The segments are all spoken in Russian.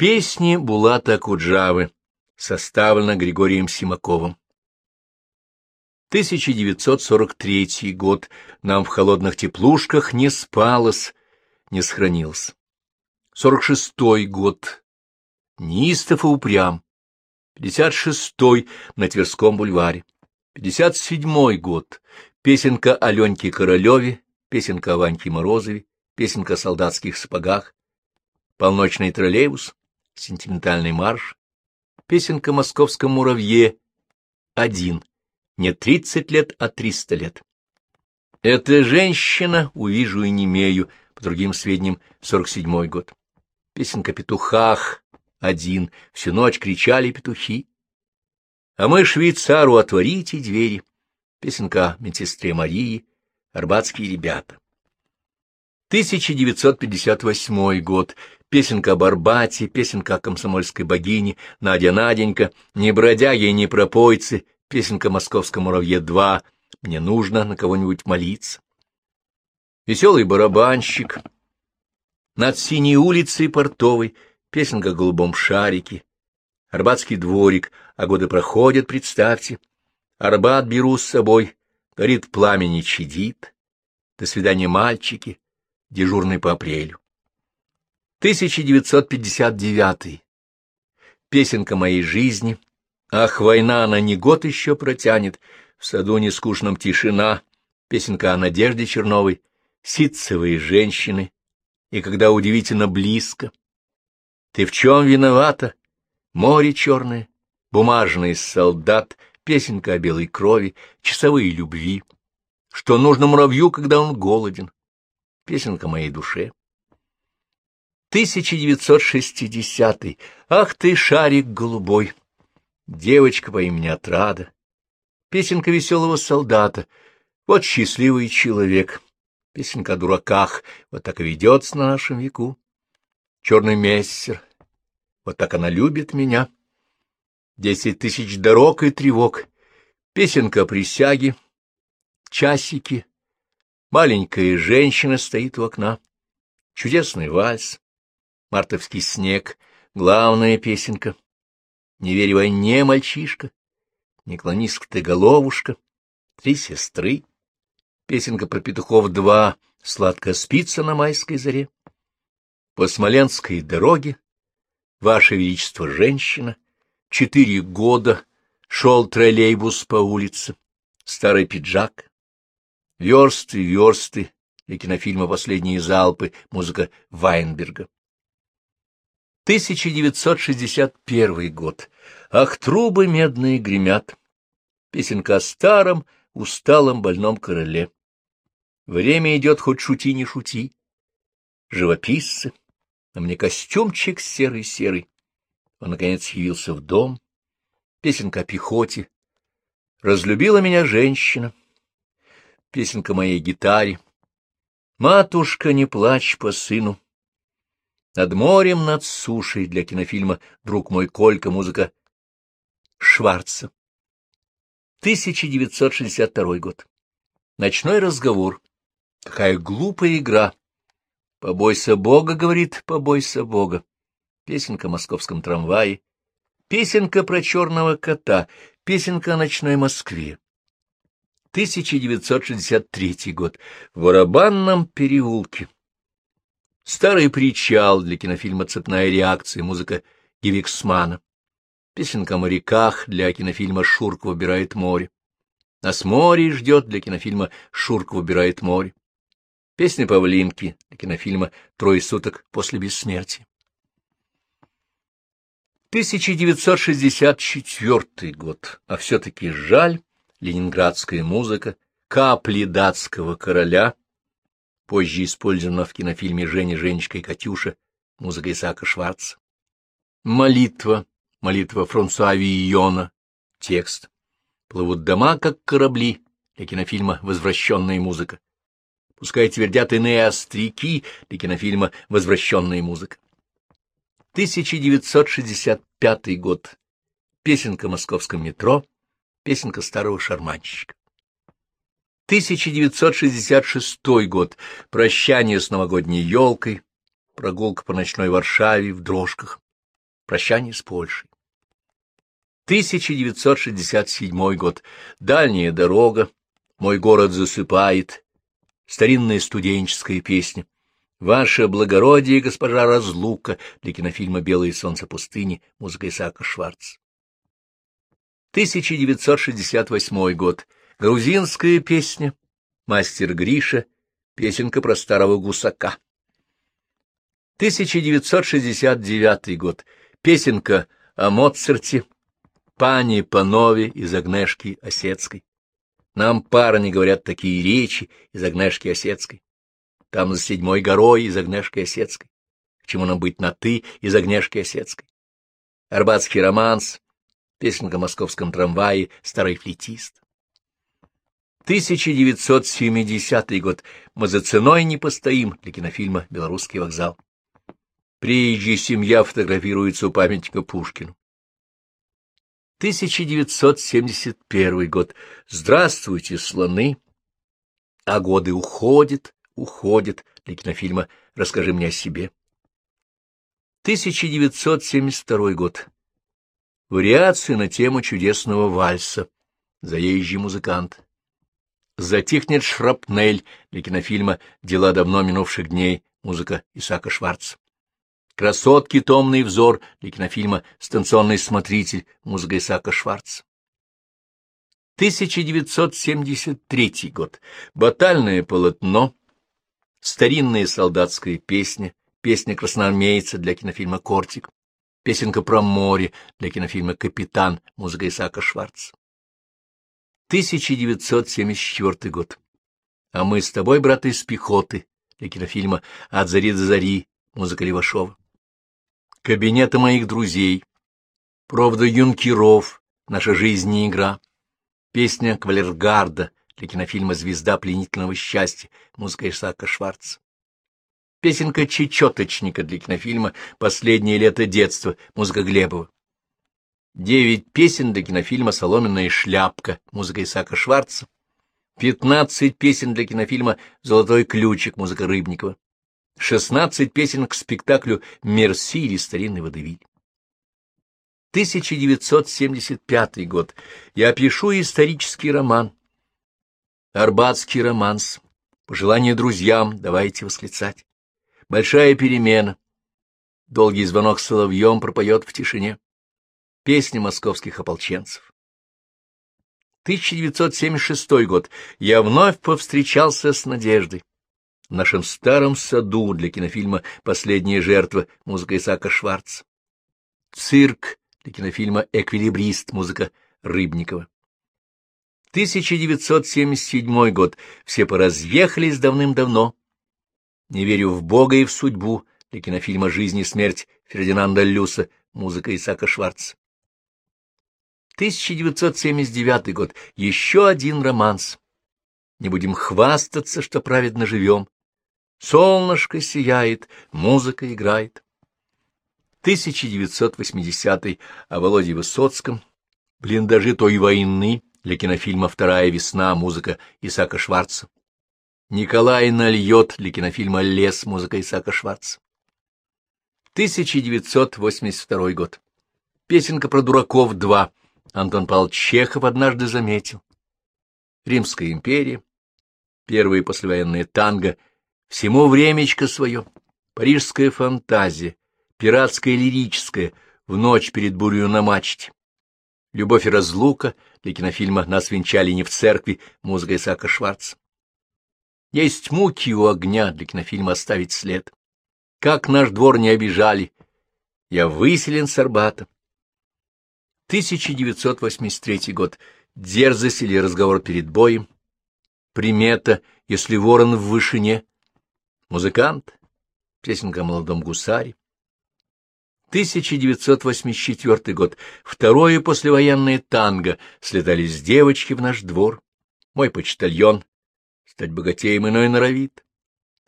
Песни Булата Куджавы. Составлено Григорием Симаковым. 1943 год. Нам в холодных теплушках не спалось, не сохранился. 46 год. Неистов и упрям. 56 на Тверском бульваре. 57 год. Песенка о Леньке Королеве, песенка о Ваньке Морозове, песенка о солдатских сапогах, полночный троллейбус, сентиментальный марш, песенка московском муравье, один, не тридцать лет, а триста лет. Эта женщина, увижу и немею, по другим сведениям, сорок седьмой год. Песенка петухах, один, всю ночь кричали петухи. А мы швейцару отворите двери. Песенка о медсестре Марии, арбатские ребята. 1958 год. Песенка об Арбате, песенка о комсомольской богине, Надя-Наденька, не бродяги, не пропойцы, песенка о московском муравье-2, мне нужно на кого-нибудь молиться. Веселый барабанщик, над синей улицей портовой, песенка о голубом шарике, Арбатский дворик, а годы проходят, представьте. Арбат беру с собой, горит пламени чадит. До свидания, мальчики, дежурный по апрелю. 1959. Песенка моей жизни. Ах, война, она не год еще протянет. В саду нескучном тишина. Песенка о Надежде Черновой. Ситцевые женщины. И когда удивительно близко. Ты в чем виновата? Море черное, бумажный солдат, песенка о белой крови, часовые любви. Что нужно муравью, когда он голоден? Песенка моей душе. 1960. -й. Ах ты, шарик голубой! Девочка по имени Отрада. Песенка веселого солдата. Вот счастливый человек. Песенка о дураках. Вот так и ведется на нашем веку. Черный мессер. Вот так она любит меня. Десять тысяч дорог и тревог. Песенка о присяге. Часики. Маленькая женщина стоит у окна. Чудесный вальс. Мартовский снег. Главная песенка. Не верь войне, мальчишка. Не клонись ты, головушка. Три сестры. Песенка про петухов два. Сладко спится на майской заре. По Смоленской дороге Ваше Величество, женщина, четыре года, шел троллейбус по улице, старый пиджак, версты, версты, для кинофильма «Последние залпы», музыка Вайнберга. 1961 год. Ах, трубы медные гремят. Песенка о старом, усталом, больном короле. Время идет, хоть шути, не шути. Живописцы, на мне костюмчик серый-серый. Он, наконец, явился в дом. Песенка о пехоте. Разлюбила меня женщина. Песенка моей гитаре. Матушка, не плачь по сыну. Над морем, над сушей для кинофильма «Друг мой Колька» музыка Шварца. 1962 год. Ночной разговор. Какая глупая игра. Побойся Бога, говорит, побойся Бога. Песенка о московском трамвае, песенка про черного кота, песенка о ночной Москве. 1963 год. В Барабанном переулке. Старый причал для кинофильма «Цепная реакция», музыка Гевиксмана. Песенка о моряках для кинофильма «Шурка выбирает море». Нас море ждет для кинофильма «Шурка выбирает море». Песня Павлинки для кинофильма «Трое суток после бессмертия». 1964 год, а все-таки жаль, ленинградская музыка, капли датского короля, позже использована в кинофильме «Женя, Женечка и Катюша», музыка Исаака Шварца. Молитва, молитва Франсуа Вийона, текст. Плывут дома, как корабли, для кинофильма «Возвращенная музыка» пускай твердят иные остряки для кинофильма «Возвращенная музыка». 1965 год. Песенка московском метро, песенка старого шарманщика. 1966 год. Прощание с новогодней елкой, прогулка по ночной Варшаве в дрожках. Прощание с Польшей. 1967 год. Дальняя дорога. Мой город засыпает. Старинная студенческая песня. Ваше благородие, госпожа Разлука, для кинофильма «Белое солнце пустыни», музыка Исаака Шварц. 1968 год. Грузинская песня. Мастер Гриша. Песенка про старого гусака. 1969 год. Песенка о Моцарте. Пани Панове из Агнешки Осетской. Нам парни говорят такие речи из Агнешки Осетской там за седьмой горой из Огнешки Осетской. К чему нам быть на «ты» из Огнешки Осетской? Арбатский романс, песенка о московском трамвае, старый флетист. 1970 год. Мы за ценой не постоим для кинофильма «Белорусский вокзал». Приезжая семья фотографируется у памятника Пушкину. 1971 год. Здравствуйте, слоны. А годы уходят, уходит для кинофильма «Расскажи мне о себе». 1972 год. Вариации на тему чудесного вальса. Заезжий музыкант. Затихнет шрапнель для кинофильма «Дела давно минувших дней». Музыка Исаака Шварца. Красотки томный взор для кинофильма «Станционный смотритель». Музыка Исаака Шварца. 1973 год. Батальное полотно старинная солдатская песня, песня красноармейца для кинофильма «Кортик», песенка про море для кинофильма «Капитан», музыка Исаака Шварц. 1974 год. А мы с тобой, брат, из пехоты для кинофильма «От зари до зари», музыка Левашова. Кабинеты моих друзей, Правда юнкеров, наша жизнь не игра, песня Квалергарда для кинофильма «Звезда пленительного счастья», музыка Исаака Шварц. Песенка Чечеточника для кинофильма «Последнее лето детства», музыка Глебова. Девять песен для кинофильма «Соломенная шляпка», музыка Исаака Шварца. Пятнадцать песен для кинофильма «Золотой ключик», музыка Рыбникова. Шестнадцать песен к спектаклю «Мерси» или «Старинный водевиль». 1975 год. Я пишу исторический роман Арбатский романс. Пожелание друзьям, давайте восклицать. Большая перемена. Долгий звонок соловьем пропоет в тишине. Песни московских ополченцев. 1976 год. Я вновь повстречался с Надеждой. В нашем старом саду для кинофильма «Последняя жертва» музыка Исаака Шварц. Цирк для кинофильма «Эквилибрист» музыка Рыбникова. 1977 год. Все поразъехались давным-давно. Не верю в Бога и в судьбу для кинофильма «Жизнь и смерть» Фердинанда Люса, музыка Исаака Шварца. 1979 год. Еще один романс. Не будем хвастаться, что праведно живем. Солнышко сияет, музыка играет. 1980 о Володе Высоцком, блиндажи той войны, для кинофильма «Вторая весна» музыка Исака Шварца. Николай нальет для кинофильма «Лес» музыка Исака Шварца. 1982 год. Песенка про дураков 2. Антон Павлович Чехов однажды заметил. Римская империя. Первые послевоенные танго. Всему времечко свое. Парижская фантазия. Пиратская лирическая. В ночь перед бурью на мачте. Любовь и разлука для кинофильма «Нас венчали не в церкви» музыка Исаака Шварц. Есть муки у огня для кинофильма «Оставить след». Как наш двор не обижали. Я выселен с Арбата. 1983 год. Дерзость или разговор перед боем. Примета, если ворон в вышине. Музыкант. Песенка о молодом гусаре. 1984 год. Второе послевоенное танго. Слетались девочки в наш двор. Мой почтальон. Стать богатеем иной норовит.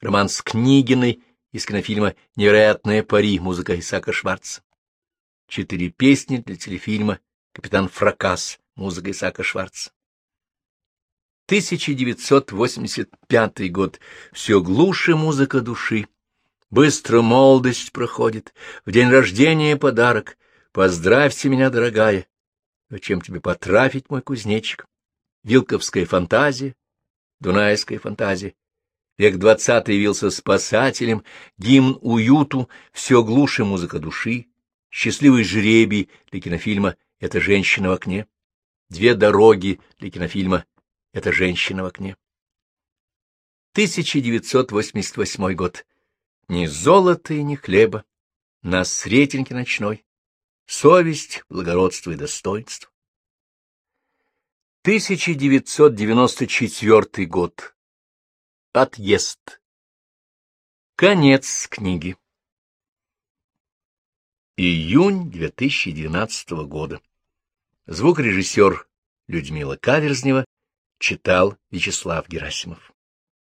Роман с Книгиной из кинофильма «Невероятная пари» музыка Исака Шварца. Четыре песни для телефильма «Капитан Фракас» музыка Исака Шварца. 1985 год. Все глуше музыка души. Быстро молодость проходит, в день рождения подарок. Поздравьте меня, дорогая. Зачем тебе потрафить, мой кузнечик? Вилковская фантазия, Дунайская фантазия. Век двадцатый явился спасателем, гимн уюту, все глуше музыка души, счастливый жребий для кинофильма «Это женщина в окне», две дороги для кинофильма «Это женщина в окне». 1988 год. Ни золота и ни хлеба, на сретеньке ночной, совесть, благородство и достоинство. 1994 год. Отъезд. Конец книги. Июнь 2012 года. Звукорежиссер Людмила Каверзнева читал Вячеслав Герасимов.